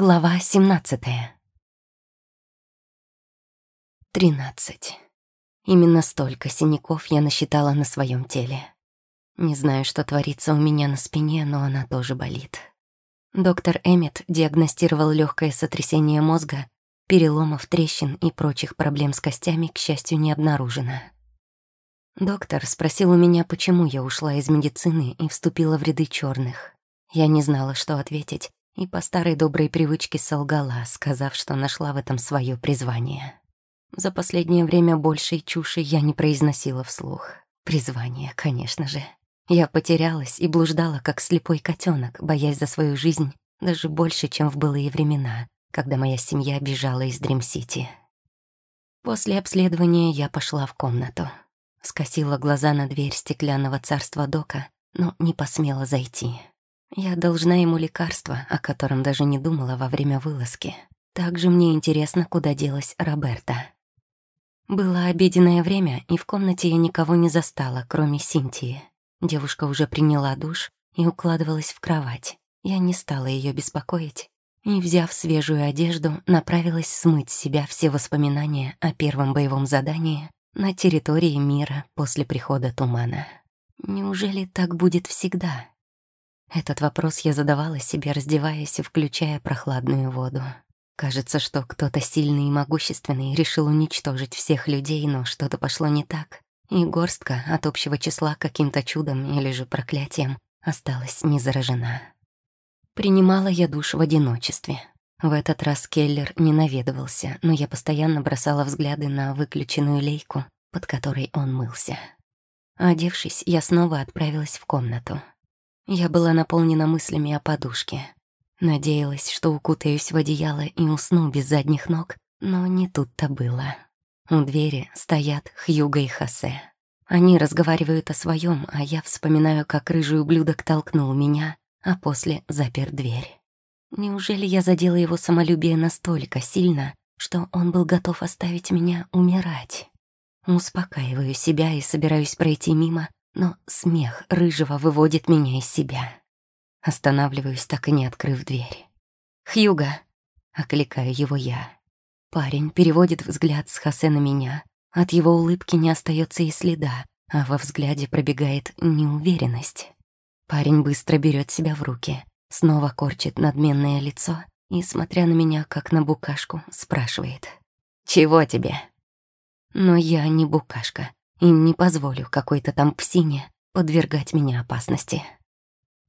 Глава 17 Тринадцать. Именно столько синяков я насчитала на своем теле. Не знаю, что творится у меня на спине, но она тоже болит. Доктор Эммет диагностировал легкое сотрясение мозга, переломов, трещин и прочих проблем с костями, к счастью, не обнаружено. Доктор спросил у меня, почему я ушла из медицины и вступила в ряды черных. Я не знала, что ответить, и по старой доброй привычке солгала, сказав, что нашла в этом свое призвание. За последнее время большей чуши я не произносила вслух. Призвание, конечно же. Я потерялась и блуждала, как слепой котенок, боясь за свою жизнь даже больше, чем в былые времена, когда моя семья бежала из Дрим-Сити. После обследования я пошла в комнату. Скосила глаза на дверь стеклянного царства Дока, но не посмела зайти. Я должна ему лекарство, о котором даже не думала во время вылазки. Также мне интересно, куда делась Роберта. Было обеденное время, и в комнате я никого не застала, кроме Синтии. Девушка уже приняла душ и укладывалась в кровать. Я не стала ее беспокоить и, взяв свежую одежду, направилась смыть с себя все воспоминания о первом боевом задании на территории мира после прихода тумана. Неужели так будет всегда? Этот вопрос я задавала себе, раздеваясь и включая прохладную воду. Кажется, что кто-то сильный и могущественный решил уничтожить всех людей, но что-то пошло не так, и горстка от общего числа каким-то чудом или же проклятием осталась не заражена. Принимала я душ в одиночестве. В этот раз Келлер не наведывался, но я постоянно бросала взгляды на выключенную лейку, под которой он мылся. Одевшись, я снова отправилась в комнату. Я была наполнена мыслями о подушке. Надеялась, что укутаюсь в одеяло и усну без задних ног, но не тут-то было. У двери стоят Хьюга и Хосе. Они разговаривают о своем, а я вспоминаю, как рыжий ублюдок толкнул меня, а после запер дверь. Неужели я задела его самолюбие настолько сильно, что он был готов оставить меня умирать? Успокаиваю себя и собираюсь пройти мимо, но смех рыжего выводит меня из себя. Останавливаюсь, так и не открыв дверь. «Хьюга!» — окликаю его я. Парень переводит взгляд с Хосе на меня. От его улыбки не остается и следа, а во взгляде пробегает неуверенность. Парень быстро берет себя в руки, Снова корчит надменное лицо и, смотря на меня, как на букашку, спрашивает. «Чего тебе?» Но я не букашка и не позволю какой-то там псине подвергать меня опасности.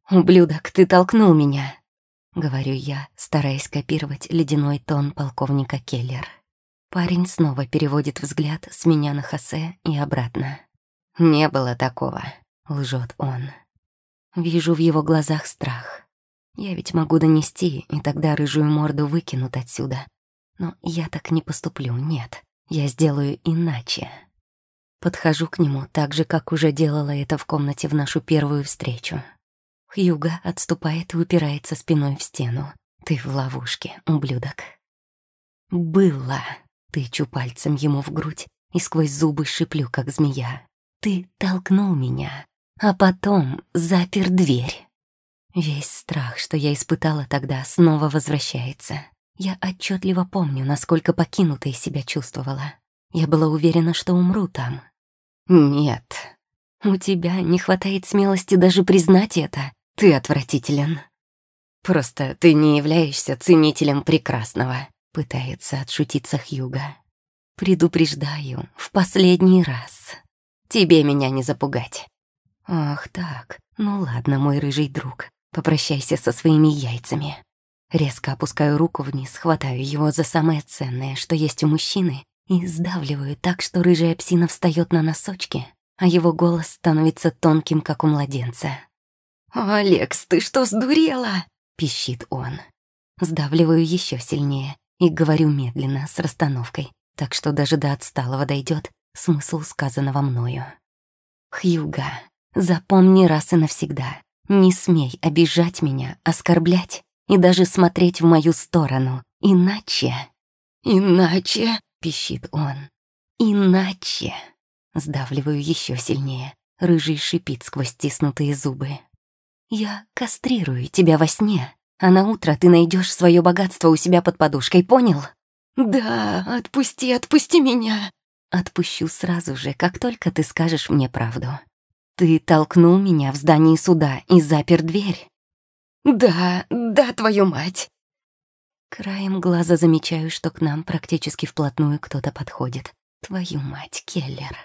«Ублюдок, ты толкнул меня!» — говорю я, стараясь копировать ледяной тон полковника Келлер. Парень снова переводит взгляд с меня на Хосе и обратно. «Не было такого», — лжет он. Вижу в его глазах страх. Я ведь могу донести, и тогда рыжую морду выкинут отсюда. Но я так не поступлю, нет. Я сделаю иначе. Подхожу к нему так же, как уже делала это в комнате в нашу первую встречу. Хьюга отступает и упирается спиной в стену. Ты в ловушке, ублюдок. «Было!» — тычу пальцем ему в грудь и сквозь зубы шиплю, как змея. «Ты толкнул меня, а потом запер дверь». Весь страх, что я испытала тогда, снова возвращается. Я отчетливо помню, насколько покинутой себя чувствовала. Я была уверена, что умру там. Нет, у тебя не хватает смелости даже признать это. Ты отвратителен. Просто ты не являешься ценителем прекрасного, пытается отшутиться Хьюга. Предупреждаю, в последний раз. Тебе меня не запугать. Ах так, ну ладно, мой рыжий друг. Попрощайся со своими яйцами. Резко опускаю руку вниз, хватаю его за самое ценное, что есть у мужчины, и сдавливаю так, что рыжая псина встает на носочки, а его голос становится тонким, как у младенца. «Алекс, ты что, сдурела?» — пищит он. Сдавливаю еще сильнее и говорю медленно, с расстановкой, так что даже до отсталого дойдет смысл сказанного мною. «Хьюга, запомни раз и навсегда. Не смей обижать меня, оскорблять и даже смотреть в мою сторону. Иначе... Иначе, пищит он. Иначе. Сдавливаю еще сильнее. Рыжий шипит сквозь стиснутые зубы. Я кастрирую тебя во сне, а на утро ты найдешь свое богатство у себя под подушкой, понял? Да, отпусти, отпусти меня. Отпущу сразу же, как только ты скажешь мне правду. Ты толкнул меня в здании суда и запер дверь. Да, да, твою мать. Краем глаза замечаю, что к нам практически вплотную кто-то подходит. Твою мать, Келлер.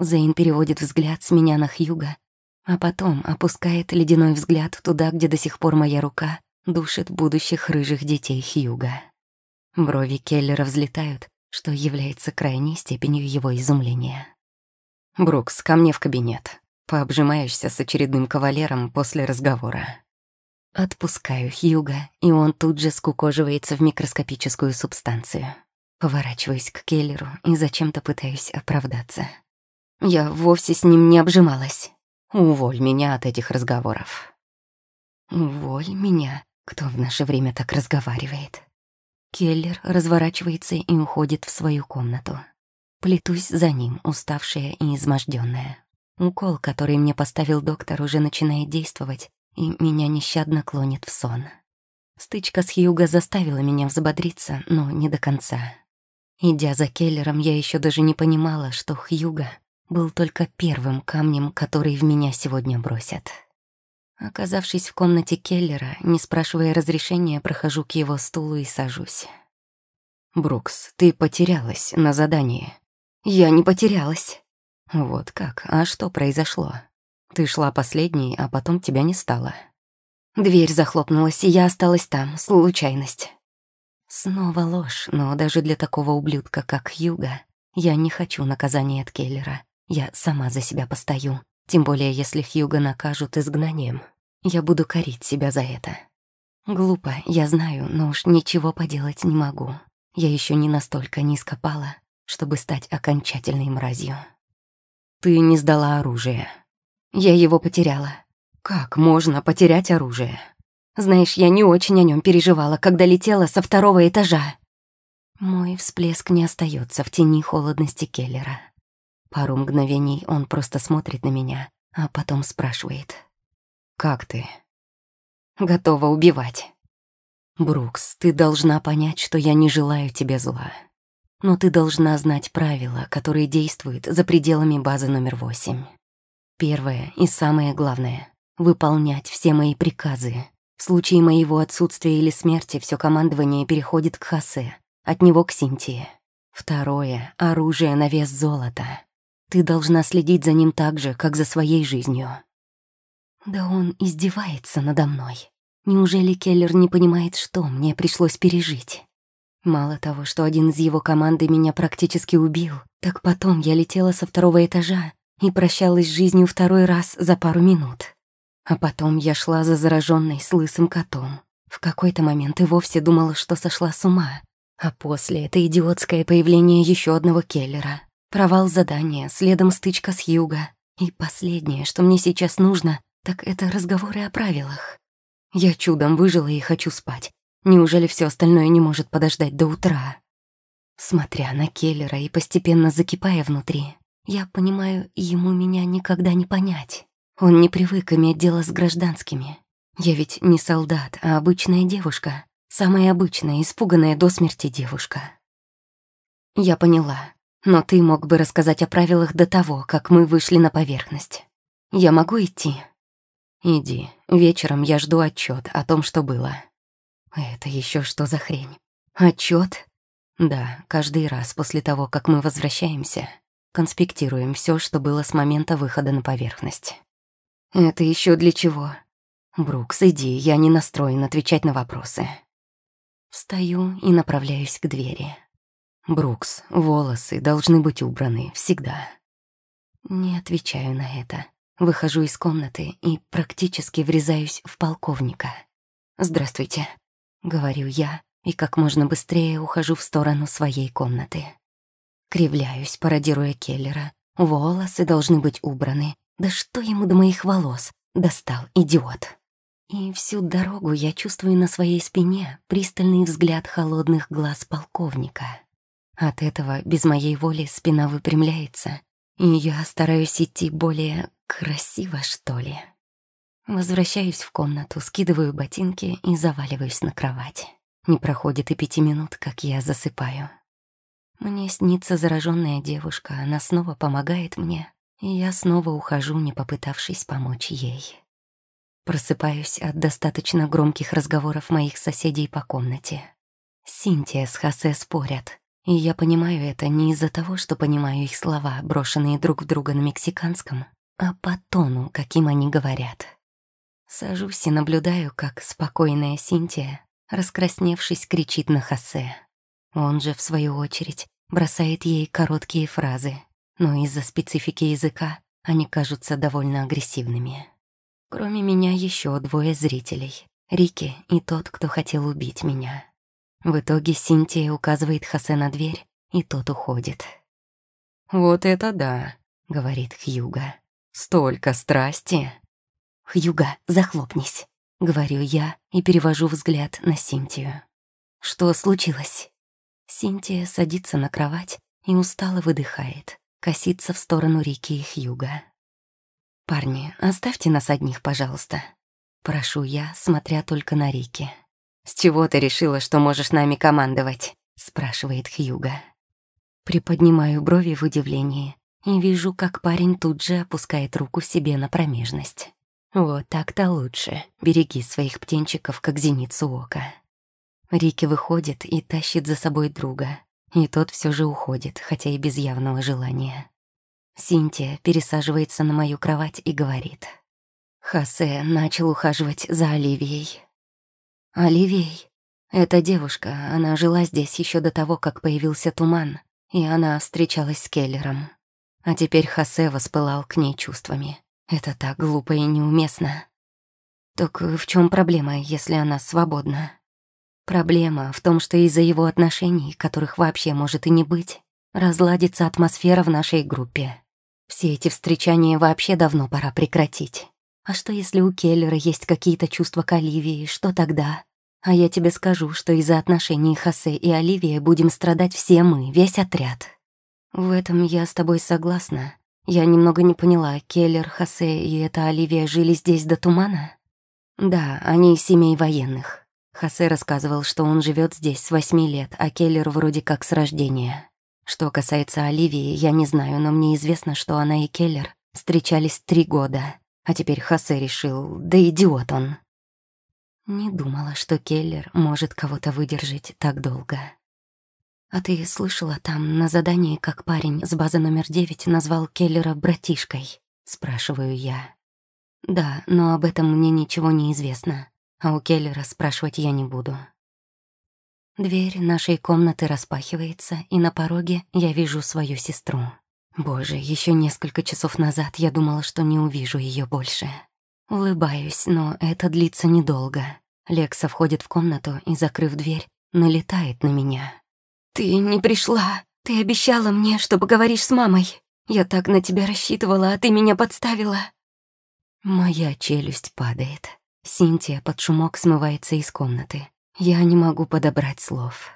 Зейн переводит взгляд с меня на Хьюга, а потом опускает ледяной взгляд туда, где до сих пор моя рука душит будущих рыжих детей Хьюга. Брови Келлера взлетают, что является крайней степенью его изумления. «Брукс, ко мне в кабинет. Пообжимаешься с очередным кавалером после разговора». Отпускаю Хьюга, и он тут же скукоживается в микроскопическую субстанцию. Поворачиваюсь к Келлеру и зачем-то пытаюсь оправдаться. Я вовсе с ним не обжималась. Уволь меня от этих разговоров. Уволь меня? Кто в наше время так разговаривает? Келлер разворачивается и уходит в свою комнату. Плетусь за ним, уставшая и измождённая. Укол, который мне поставил доктор, уже начинает действовать, и меня нещадно клонит в сон. Стычка с Хьюго заставила меня взбодриться, но не до конца. Идя за Келлером, я еще даже не понимала, что Хьюго был только первым камнем, который в меня сегодня бросят. Оказавшись в комнате Келлера, не спрашивая разрешения, прохожу к его стулу и сажусь. «Брукс, ты потерялась на задании». «Я не потерялась». «Вот как? А что произошло? Ты шла последней, а потом тебя не стало». Дверь захлопнулась, и я осталась там. Случайность. Снова ложь, но даже для такого ублюдка, как Юга, я не хочу наказания от Келлера. Я сама за себя постою. Тем более, если Хьюга накажут изгнанием. Я буду корить себя за это. Глупо, я знаю, но уж ничего поделать не могу. Я еще не настолько низко пала, чтобы стать окончательной мразью. Ты не сдала оружие. Я его потеряла. Как можно потерять оружие? Знаешь, я не очень о нем переживала, когда летела со второго этажа. Мой всплеск не остается в тени холодности Келлера. Пару мгновений он просто смотрит на меня, а потом спрашивает. «Как ты?» «Готова убивать». «Брукс, ты должна понять, что я не желаю тебе зла. Но ты должна знать правила, которые действуют за пределами базы номер восемь. Первое и самое главное — выполнять все мои приказы, в случае моего отсутствия или смерти все командование переходит к Хасе, от него к Синтии. Второе — оружие на вес золота. Ты должна следить за ним так же, как за своей жизнью. Да он издевается надо мной. Неужели Келлер не понимает, что мне пришлось пережить? Мало того, что один из его команды меня практически убил, так потом я летела со второго этажа и прощалась с жизнью второй раз за пару минут. А потом я шла за зараженной с лысым котом. В какой-то момент и вовсе думала, что сошла с ума. А после это идиотское появление еще одного Келлера. Провал задания, следом стычка с Юга. И последнее, что мне сейчас нужно, так это разговоры о правилах. Я чудом выжила и хочу спать. Неужели все остальное не может подождать до утра? Смотря на Келлера и постепенно закипая внутри, я понимаю, ему меня никогда не понять. Он не привык иметь дело с гражданскими. Я ведь не солдат, а обычная девушка. Самая обычная, испуганная до смерти девушка. Я поняла, но ты мог бы рассказать о правилах до того, как мы вышли на поверхность. Я могу идти? Иди. Вечером я жду отчет о том, что было. Это еще что за хрень? Отчет? Да, каждый раз после того, как мы возвращаемся, конспектируем все, что было с момента выхода на поверхность. «Это еще для чего?» «Брукс, иди, я не настроен отвечать на вопросы». Встаю и направляюсь к двери. «Брукс, волосы должны быть убраны, всегда». Не отвечаю на это. Выхожу из комнаты и практически врезаюсь в полковника. «Здравствуйте», — говорю я, и как можно быстрее ухожу в сторону своей комнаты. Кривляюсь, пародируя Келлера. Волосы должны быть убраны, да что ему до моих волос? Достал, идиот. И всю дорогу я чувствую на своей спине пристальный взгляд холодных глаз полковника. От этого без моей воли спина выпрямляется, и я стараюсь идти более красиво, что ли. Возвращаюсь в комнату, скидываю ботинки и заваливаюсь на кровать. Не проходит и пяти минут, как я засыпаю. Мне снится зараженная девушка, она снова помогает мне, и я снова ухожу, не попытавшись помочь ей. Просыпаюсь от достаточно громких разговоров моих соседей по комнате. Синтия с Хосе спорят, и я понимаю это не из-за того, что понимаю их слова, брошенные друг в друга на мексиканском, а по тону, каким они говорят. Сажусь и наблюдаю, как спокойная Синтия, раскрасневшись, кричит на Хосе. Он же, в свою очередь, бросает ей короткие фразы, но из-за специфики языка они кажутся довольно агрессивными. Кроме меня еще двое зрителей — Рики и тот, кто хотел убить меня. В итоге Синтия указывает Хосе на дверь, и тот уходит. «Вот это да», — говорит Хьюга. «Столько страсти!» «Хьюга, захлопнись», — говорю я и перевожу взгляд на Синтию. «Что случилось?» Синтия садится на кровать и устало выдыхает, косится в сторону Рики и Хьюга. «Парни, оставьте нас одних, пожалуйста», — прошу я, смотря только на Рики. «С чего ты решила, что можешь нами командовать?» — спрашивает Хьюга. Приподнимаю брови в удивлении и вижу, как парень тут же опускает руку себе на промежность. Вот так-то лучше. Береги своих птенчиков, как зеницу ока. Рики выходит и тащит за собой друга, и тот все же уходит, хотя и без явного желания. Синтия пересаживается на мою кровать и говорит. Хосе начал ухаживать за Оливией. Оливией? Эта девушка, она жила здесь еще до того, как появился туман, и она встречалась с Келлером. А теперь Хосе воспылал к ней чувствами. Это так глупо и неуместно. Так в чем проблема, если она свободна? Проблема в том, что из-за его отношений, которых вообще может и не быть, разладится атмосфера в нашей группе. Все эти встречания вообще давно пора прекратить. А что если у Келлера есть какие-то чувства к Оливии, что тогда? А я тебе скажу, что из-за отношений Хосе и Оливии будем страдать все мы, весь отряд. В этом я с тобой согласна. Я немного не поняла, Келлер, Хосе и эта Оливия жили здесь до тумана? Да, они из семей военных. Хосе рассказывал, что он живет здесь с восьми лет, а Келлер вроде как с рождения. Что касается Оливии, я не знаю, но мне известно, что она и Келлер встречались три года. А теперь Хосе решил, да идиот он. Не думала, что Келлер может кого-то выдержать так долго. А ты слышала там на задании, как парень с базы номер девять назвал Келлера братишкой? Спрашиваю я. Да, но об этом мне ничего не известно а у Келлера спрашивать я не буду. Дверь нашей комнаты распахивается, и на пороге я вижу свою сестру. Боже, еще несколько часов назад я думала, что не увижу ее больше. Улыбаюсь, но это длится недолго. Лекса входит в комнату и, закрыв дверь, налетает на меня. «Ты не пришла. Ты обещала мне, что поговоришь с мамой. Я так на тебя рассчитывала, а ты меня подставила». Моя челюсть падает. Синтия под шумок смывается из комнаты. Я не могу подобрать слов.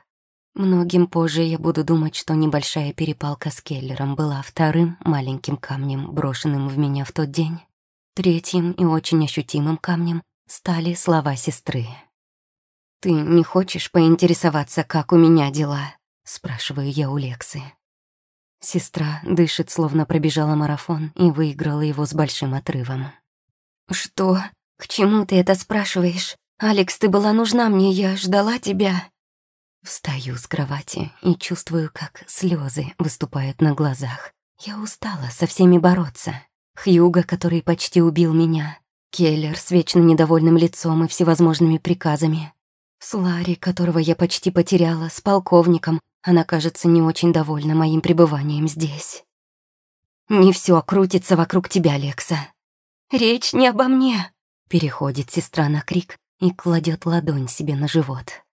Многим позже я буду думать, что небольшая перепалка с Келлером была вторым маленьким камнем, брошенным в меня в тот день. Третьим и очень ощутимым камнем стали слова сестры. «Ты не хочешь поинтересоваться, как у меня дела?» — спрашиваю я у Лексы. Сестра дышит, словно пробежала марафон и выиграла его с большим отрывом. «Что?» «К чему ты это спрашиваешь? Алекс, ты была нужна мне, я ждала тебя». Встаю с кровати и чувствую, как слезы выступают на глазах. Я устала со всеми бороться. Хьюга, который почти убил меня. Келлер с вечно недовольным лицом и всевозможными приказами. Слари, которого я почти потеряла, с полковником. Она, кажется, не очень довольна моим пребыванием здесь. Не все крутится вокруг тебя, Лекса. Речь не обо мне. Переходит сестра на крик и кладет ладонь себе на живот.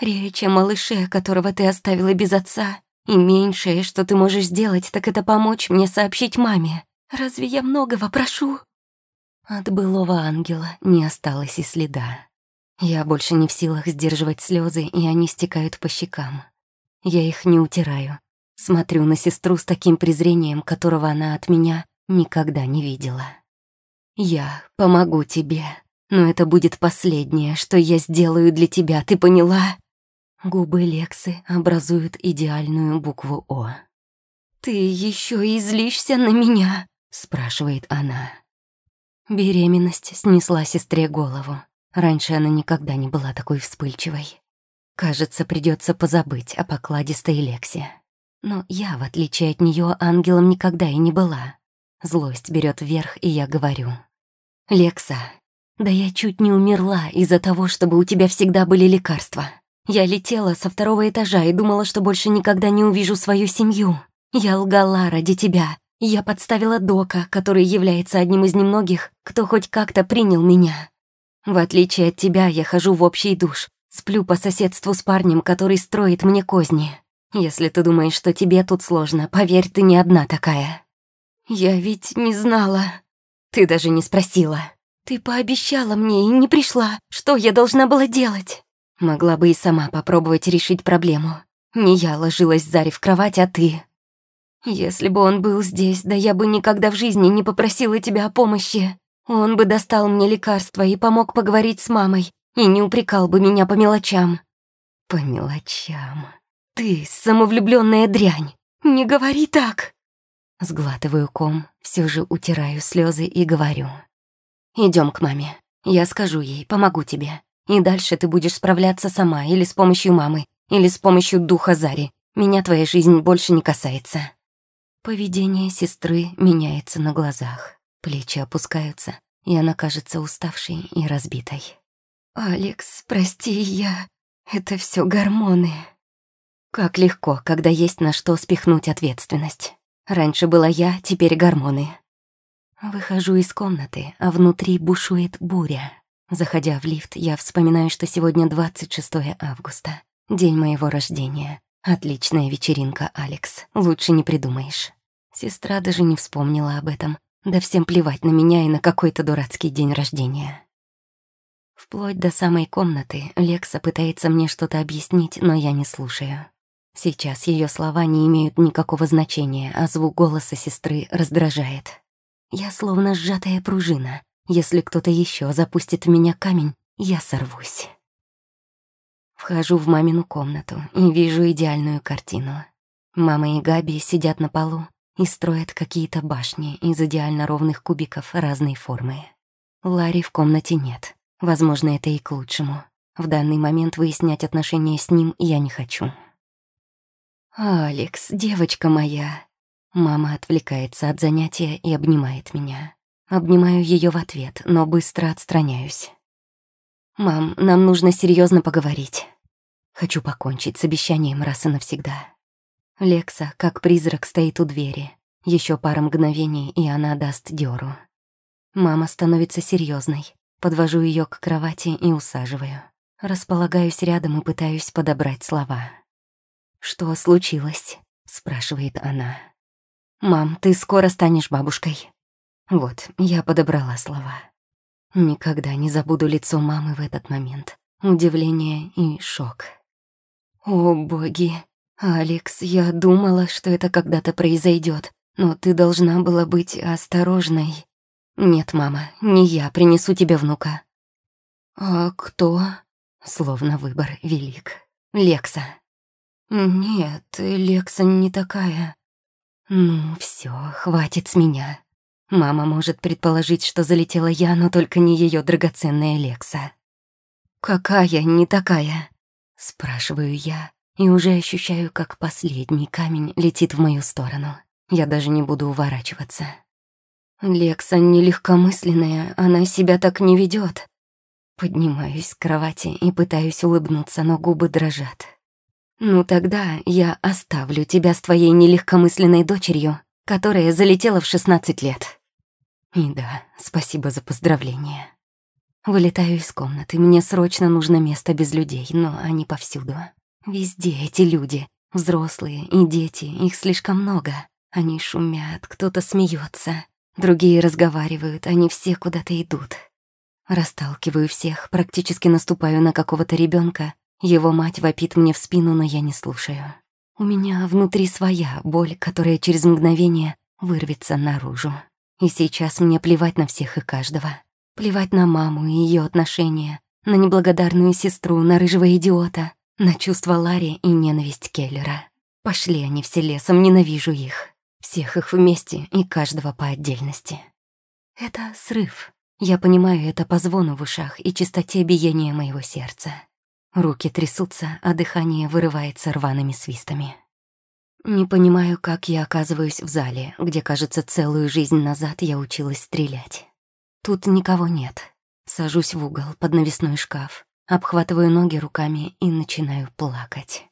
«Речь о малыше, которого ты оставила без отца, и меньшее, что ты можешь сделать, так это помочь мне сообщить маме. Разве я многого прошу?» От былого ангела не осталось и следа. Я больше не в силах сдерживать слезы, и они стекают по щекам. Я их не утираю. Смотрю на сестру с таким презрением, которого она от меня никогда не видела. Я помогу тебе, но это будет последнее, что я сделаю для тебя, ты поняла?» Губы Лексы образуют идеальную букву «О». «Ты еще и злишься на меня?» — спрашивает она. Беременность снесла сестре голову. Раньше она никогда не была такой вспыльчивой. Кажется, придется позабыть о покладистой Лексе. Но я, в отличие от нее, ангелом никогда и не была. Злость берет вверх, и я говорю. «Лекса, да я чуть не умерла из-за того, чтобы у тебя всегда были лекарства. Я летела со второго этажа и думала, что больше никогда не увижу свою семью. Я лгала ради тебя. Я подставила Дока, который является одним из немногих, кто хоть как-то принял меня. В отличие от тебя, я хожу в общий душ, сплю по соседству с парнем, который строит мне козни. Если ты думаешь, что тебе тут сложно, поверь, ты не одна такая. «Я ведь не знала. Ты даже не спросила. Ты пообещала мне и не пришла. Что я должна была делать?» Могла бы и сама попробовать решить проблему. Не я ложилась Заре в кровать, а ты. Если бы он был здесь, да я бы никогда в жизни не попросила тебя о помощи. Он бы достал мне лекарства и помог поговорить с мамой, и не упрекал бы меня по мелочам. По мелочам. Ты самовлюбленная дрянь. Не говори так. Сглатываю ком, все же утираю слезы и говорю. Идем к маме. Я скажу ей, помогу тебе. И дальше ты будешь справляться сама, или с помощью мамы, или с помощью духа Зари. Меня твоя жизнь больше не касается. Поведение сестры меняется на глазах. Плечи опускаются, и она кажется уставшей и разбитой. «Алекс, прости, я... Это все гормоны». Как легко, когда есть на что спихнуть ответственность. Раньше была я, теперь гормоны. Выхожу из комнаты, а внутри бушует буря. Заходя в лифт, я вспоминаю, что сегодня 26 августа, день моего рождения. Отличная вечеринка, Алекс, лучше не придумаешь. Сестра даже не вспомнила об этом. Да всем плевать на меня и на какой-то дурацкий день рождения. Вплоть до самой комнаты Лекса пытается мне что-то объяснить, но я не слушаю. Сейчас ее слова не имеют никакого значения, а звук голоса сестры раздражает. Я словно сжатая пружина. Если кто-то еще запустит в меня камень, я сорвусь. Вхожу в мамину комнату и вижу идеальную картину. Мама и Габи сидят на полу и строят какие-то башни из идеально ровных кубиков разной формы. Ларри в комнате нет. Возможно, это и к лучшему. В данный момент выяснять отношения с ним я не хочу. «Алекс, девочка моя!» Мама отвлекается от занятия и обнимает меня. Обнимаю ее в ответ, но быстро отстраняюсь. «Мам, нам нужно серьезно поговорить. Хочу покончить с обещанием раз и навсегда». Лекса, как призрак, стоит у двери. Еще пара мгновений, и она даст дёру. Мама становится серьезной. Подвожу ее к кровати и усаживаю. Располагаюсь рядом и пытаюсь подобрать слова. «Что случилось?» — спрашивает она. «Мам, ты скоро станешь бабушкой». Вот, я подобрала слова. Никогда не забуду лицо мамы в этот момент. Удивление и шок. «О, боги! Алекс, я думала, что это когда-то произойдет, но ты должна была быть осторожной». «Нет, мама, не я принесу тебе внука». «А кто?» Словно выбор велик. «Лекса». «Нет, Лекса не такая». «Ну, все, хватит с меня. Мама может предположить, что залетела я, но только не ее драгоценная Лекса». «Какая не такая?» Спрашиваю я и уже ощущаю, как последний камень летит в мою сторону. Я даже не буду уворачиваться. Лекса нелегкомысленная, она себя так не ведет. Поднимаюсь с кровати и пытаюсь улыбнуться, но губы дрожат. «Ну тогда я оставлю тебя с твоей нелегкомысленной дочерью, которая залетела в 16 лет». И да, спасибо за поздравление. Вылетаю из комнаты, мне срочно нужно место без людей, но они повсюду. Везде эти люди, взрослые и дети, их слишком много. Они шумят, кто-то смеется, другие разговаривают, они все куда-то идут. Расталкиваю всех, практически наступаю на какого-то ребенка его мать вопит мне в спину, но я не слушаю. У меня внутри своя боль, которая через мгновение вырвется наружу. И сейчас мне плевать на всех и каждого. Плевать на маму и ее отношения, на неблагодарную сестру, на рыжего идиота, на чувства Ларри и ненависть Келлера. Пошли они все лесом, ненавижу их. Всех их вместе и каждого по отдельности. Это срыв. Я понимаю это по звону в ушах и чистоте биения моего сердца. Руки трясутся, а дыхание вырывается рваными свистами. Не понимаю, как я оказываюсь в зале, где, кажется, целую жизнь назад я училась стрелять. Тут никого нет. Сажусь в угол под навесной шкаф, обхватываю ноги руками и начинаю плакать.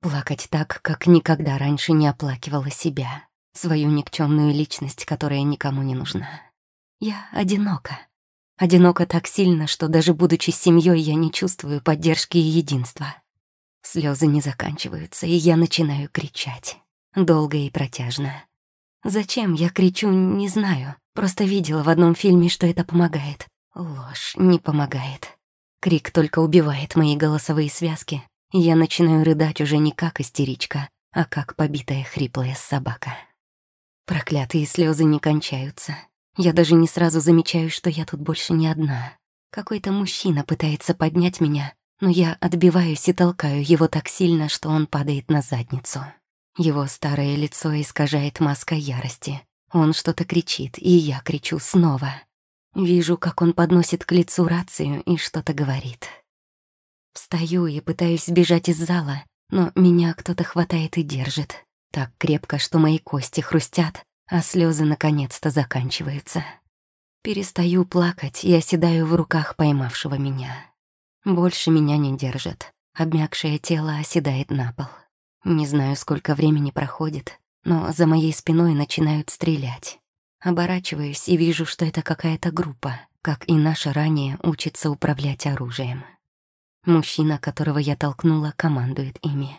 Плакать так, как никогда раньше не оплакивала себя, свою никчемную личность, которая никому не нужна. Я одинока. Одинока так сильно, что даже будучи семьей, я не чувствую поддержки и единства. Слезы не заканчиваются, и я начинаю кричать. Долго и протяжно. Зачем я кричу, не знаю. Просто видела в одном фильме, что это помогает. Ложь не помогает. Крик только убивает мои голосовые связки, и я начинаю рыдать уже не как истеричка, а как побитая хриплая собака. Проклятые слезы не кончаются. Я даже не сразу замечаю, что я тут больше не одна. Какой-то мужчина пытается поднять меня, но я отбиваюсь и толкаю его так сильно, что он падает на задницу. Его старое лицо искажает маска ярости. Он что-то кричит, и я кричу снова. Вижу, как он подносит к лицу рацию и что-то говорит. Встаю и пытаюсь сбежать из зала, но меня кто-то хватает и держит. Так крепко, что мои кости хрустят, а слезы наконец-то заканчиваются. Перестаю плакать и оседаю в руках поймавшего меня. Больше меня не держат. Обмякшее тело оседает на пол. Не знаю, сколько времени проходит, но за моей спиной начинают стрелять. Оборачиваюсь и вижу, что это какая-то группа, как и наша ранее учится управлять оружием. Мужчина, которого я толкнула, командует ими.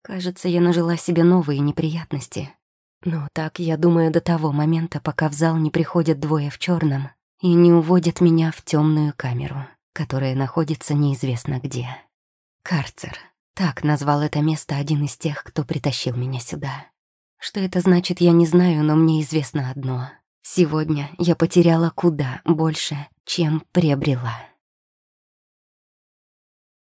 Кажется, я нажила себе новые неприятности. Но так я думаю до того момента, пока в зал не приходят двое в черном и не уводят меня в темную камеру которое находится неизвестно где. Карцер. Так назвал это место один из тех, кто притащил меня сюда. Что это значит, я не знаю, но мне известно одно. Сегодня я потеряла куда больше, чем приобрела.